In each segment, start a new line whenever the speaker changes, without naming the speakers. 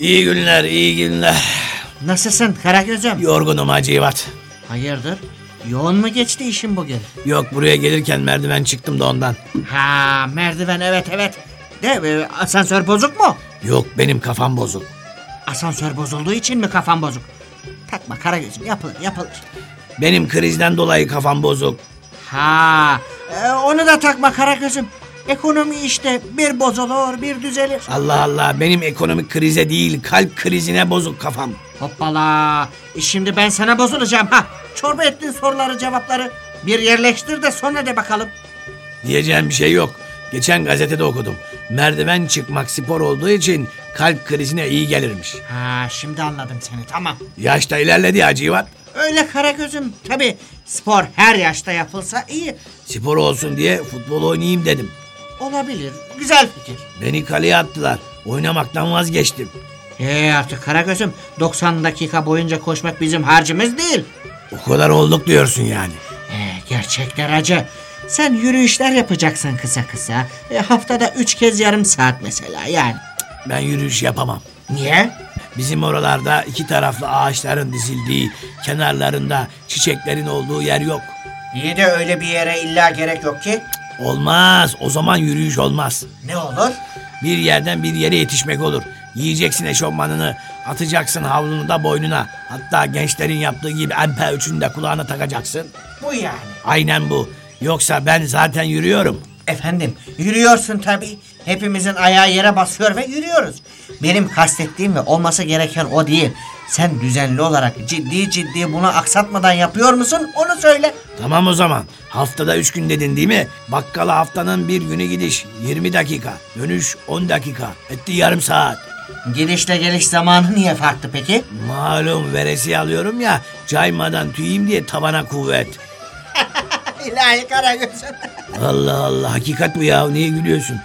İyi günler, iyi günler.
Nasılsın Karagöz'üm?
Yorgunum Hacivat.
Hayırdır? Yoğun mu geçti işin bugün?
Yok buraya gelirken merdiven çıktım da ondan.
Ha merdiven evet evet. De e, asansör bozuk mu?
Yok benim kafam bozuk.
Asansör bozulduğu için mi kafan bozuk? Takma Karagöz'üm yapılır yapılır.
Benim krizden dolayı kafam bozuk.
Ha e, onu da takma Karagöz'üm. Ekonomi işte bir bozulur bir düzelir.
Allah Allah benim ekonomik krize değil kalp krizine bozuk kafam.
Hoppala. E şimdi ben sana bozulacağım ha. Çorba ettin soruları cevapları. Bir yerleştir de sonra de bakalım.
Diyeceğim bir şey yok. Geçen gazetede okudum. Merdiven çıkmak spor olduğu için kalp krizine iyi gelirmiş.
Ha şimdi anladım seni tamam.
Yaşta ilerledi Hacivat.
Öyle Karagöz'üm. Tabi spor her yaşta yapılsa iyi.
Spor olsun diye futbol oynayayım dedim.
Olabilir. Güzel fikir.
Beni kaleye attılar. Oynamaktan vazgeçtim.
Ee artık Karagöz'üm 90 dakika boyunca koşmak bizim harcımız değil.
O kadar olduk diyorsun yani.
Ee, gerçekler acı. Sen yürüyüşler yapacaksın kısa kısa. E, haftada üç kez yarım saat mesela yani.
Ben yürüyüş yapamam.
Niye?
Bizim oralarda iki taraflı ağaçların dizildiği, kenarlarında çiçeklerin olduğu yer yok.
İyi de öyle bir yere illa gerek yok ki.
Olmaz. O zaman yürüyüş olmaz.
Ne olur?
Bir yerden bir yere yetişmek olur. Yiyeceksin eşofmanını, atacaksın havlunu da boynuna. Hatta gençlerin yaptığı gibi MP3'ünü de kulağına takacaksın.
Bu yani.
Aynen bu. Yoksa ben zaten yürüyorum.
Efendim yürüyorsun tabii. Hepimizin ayağı yere basıyor ve yürüyoruz. Benim kastettiğim ve olması gereken o değil. Sen düzenli olarak ciddi ciddi bunu aksatmadan yapıyor musun? Onu söyle.
Tamam o zaman. Haftada üç gün dedin değil mi? Bakkala haftanın bir günü gidiş 20 dakika. Dönüş 10 dakika. Etti yarım saat.
Gidişle geliş zamanı niye farklı peki?
Malum veresi alıyorum ya caymadan tüyeyim diye tabana kuvvet.
İlahi Karagöz'üm.
Allah Allah hakikat bu ya niye gülüyorsun?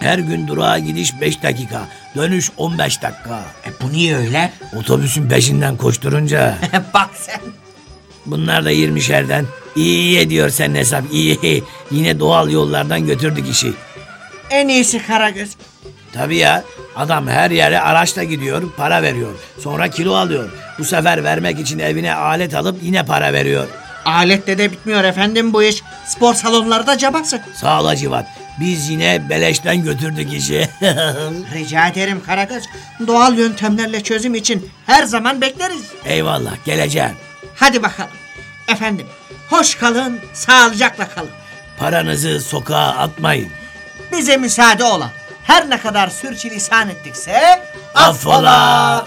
Her gün durağa gidiş 5 dakika. Dönüş 15 dakika.
E bu niye öyle?
Otobüsün peşinden koşturunca.
Bak sen.
Bunlar da 20'şerden. İyi ediyor sen hesap iyi. Yine doğal yollardan götürdük işi.
En iyisi Karagöz.
Tabii ya adam her yere araçla gidiyor para veriyor. Sonra kilo alıyor. Bu sefer vermek için evine alet alıp yine para veriyor.
Aletle de bitmiyor efendim bu iş. Spor salonları da cabası.
Sağ ol Hacivat. Biz yine beleşten götürdük işi.
Rica ederim Karagöz. Doğal yöntemlerle çözüm için her zaman bekleriz.
Eyvallah geleceğim.
Hadi bakalım. Efendim, hoş kalın, sağlıcakla kalın.
Paranızı sokağa atmayın.
Bize müsaade ola. Her ne kadar sürçülisan ettikse
Affola.